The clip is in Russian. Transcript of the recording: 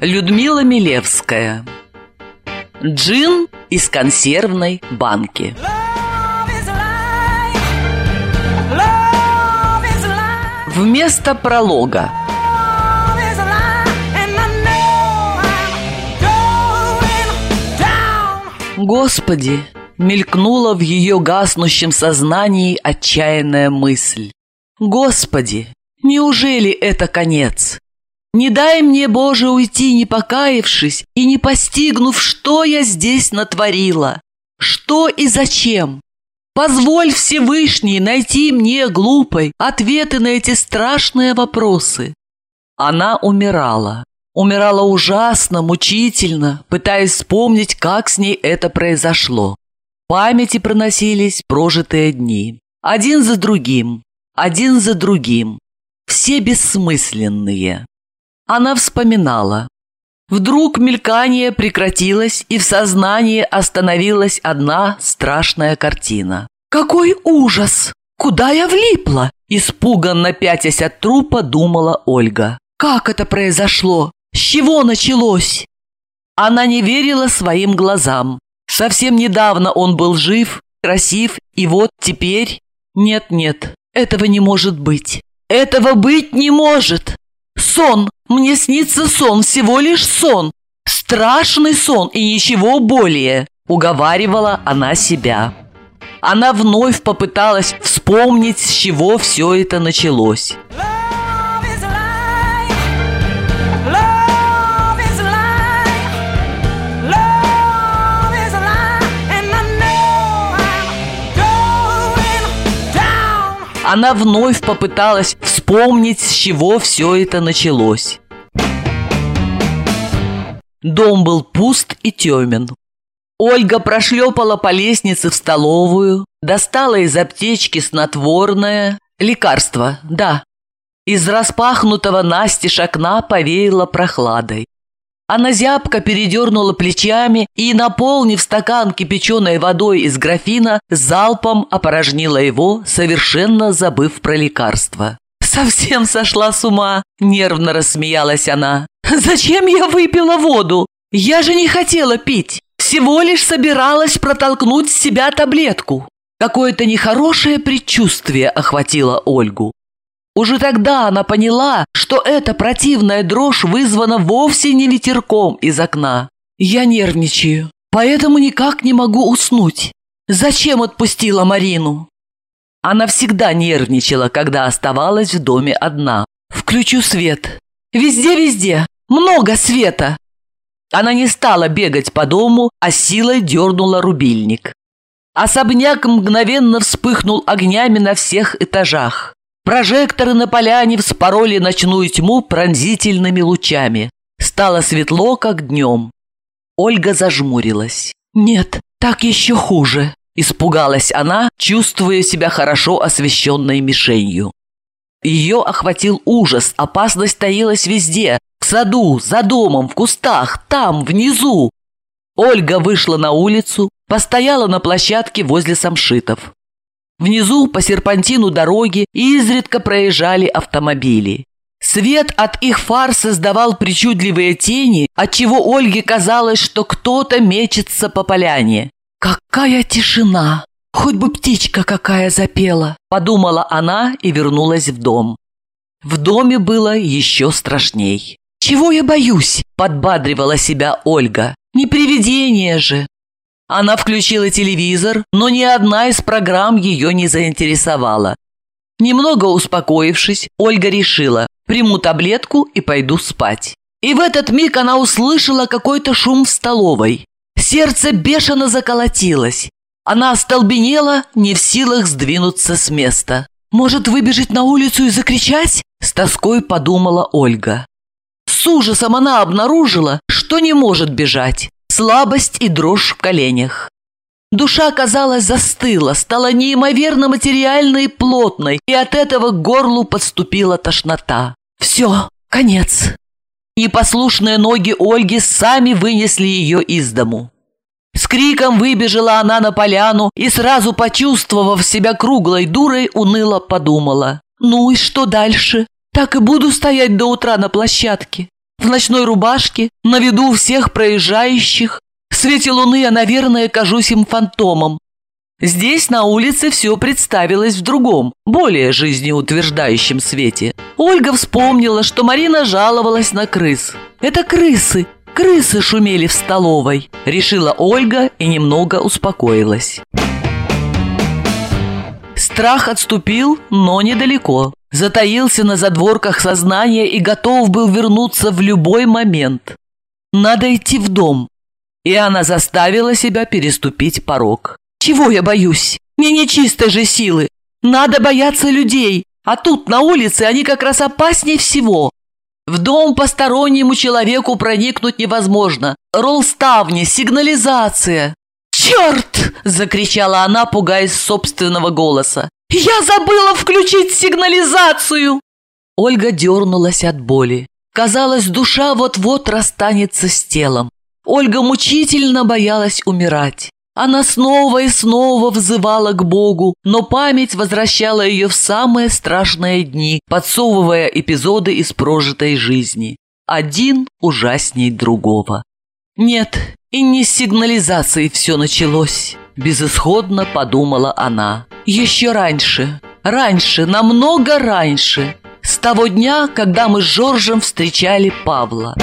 Людмила Милевская Джин из консервной банки Вместо пролога Господи, мелькнула в ее гаснущем сознании отчаянная мысль. Господи, неужели это конец? Не дай мне, Боже, уйти, не покаявшись и не постигнув, что я здесь натворила. Что и зачем? Позволь Всевышний найти мне, глупой, ответы на эти страшные вопросы. Она умирала. Умирала ужасно, мучительно, пытаясь вспомнить, как с ней это произошло. В памяти проносились прожитые дни. Один за другим, один за другим. Все бессмысленные. Она вспоминала. Вдруг мелькание прекратилось, и в сознании остановилась одна страшная картина. «Какой ужас! Куда я влипла?» Испуганно пятясь от трупа, думала Ольга. «Как это произошло? С чего началось?» Она не верила своим глазам. Совсем недавно он был жив, красив, и вот теперь... Нет-нет, этого не может быть. Этого быть не может. Сон! Мне снится сон, всего лишь сон. Страшный сон и ничего более, уговаривала она себя. Она вновь попыталась вспомнить, с чего все это началось. Она вновь попыталась вспомнить, с чего все это началось. Дом был пуст и темен. Ольга прошлепала по лестнице в столовую, достала из аптечки снотворное, лекарство, да. Из распахнутого настежь окна повеяло прохладой. Она зябко передернула плечами и, наполнив стакан кипяченой водой из графина, залпом опорожнила его, совершенно забыв про лекарство. «Совсем сошла с ума!» – нервно рассмеялась она. «Зачем я выпила воду? Я же не хотела пить. Всего лишь собиралась протолкнуть с себя таблетку». Какое-то нехорошее предчувствие охватило Ольгу. Уже тогда она поняла, что эта противная дрожь вызвана вовсе не ветерком из окна. Я нервничаю, поэтому никак не могу уснуть. Зачем отпустила Марину? Она всегда нервничала, когда оставалась в доме одна. Включу свет. Везде-везде. Много света. Она не стала бегать по дому, а силой дернула рубильник. Особняк мгновенно вспыхнул огнями на всех этажах. Прожекторы на поляне вспороли ночную тьму пронзительными лучами. Стало светло, как днем. Ольга зажмурилась. «Нет, так еще хуже», – испугалась она, чувствуя себя хорошо освещенной мишенью. Ее охватил ужас, опасность таилась везде – в саду, за домом, в кустах, там, внизу. Ольга вышла на улицу, постояла на площадке возле самшитов. Внизу по серпантину дороги изредка проезжали автомобили. Свет от их фар создавал причудливые тени, отчего Ольге казалось, что кто-то мечется по поляне. «Какая тишина! Хоть бы птичка какая запела!» – подумала она и вернулась в дом. В доме было еще страшней. «Чего я боюсь?» – подбадривала себя Ольга. «Не привидение же!» Она включила телевизор, но ни одна из программ ее не заинтересовала. Немного успокоившись, Ольга решила, приму таблетку и пойду спать. И в этот миг она услышала какой-то шум в столовой. Сердце бешено заколотилось. Она остолбенела, не в силах сдвинуться с места. «Может, выбежать на улицу и закричать?» – с тоской подумала Ольга. С ужасом она обнаружила, что не может бежать слабость и дрожь в коленях. Душа, казалось, застыла, стала неимоверно материальной и плотной, и от этого к горлу подступила тошнота. Все, конец. Непослушные ноги Ольги сами вынесли ее из дому. С криком выбежала она на поляну и, сразу почувствовав себя круглой дурой, уныло подумала. «Ну и что дальше? Так и буду стоять до утра на площадке. в ночной рубашке, на виду всех проезжающих. В свете луны я, наверное, кажусь им фантомом. Здесь, на улице, все представилось в другом, более жизнеутверждающем свете. Ольга вспомнила, что Марина жаловалась на крыс. Это крысы, крысы шумели в столовой, решила Ольга и немного успокоилась. Страх отступил, но недалеко. Затаился на задворках сознания и готов был вернуться в любой момент. Надо идти в дом. И она заставила себя переступить порог. Чего я боюсь? Не нечистой же силы. Надо бояться людей. А тут на улице они как раз опаснее всего. В дом постороннему человеку проникнуть невозможно. Ролл ставни, сигнализация. «Черт!» – закричала она, пугаясь собственного голоса. «Я забыла включить сигнализацию!» Ольга дернулась от боли. Казалось, душа вот-вот расстанется с телом. Ольга мучительно боялась умирать. Она снова и снова взывала к Богу, но память возвращала ее в самые страшные дни, подсовывая эпизоды из прожитой жизни. Один ужасней другого. Нет, и не с сигнализацией все началось, безысходно подумала она. Еще раньше, раньше, намного раньше, с того дня, когда мы с Жоржем встречали Павла.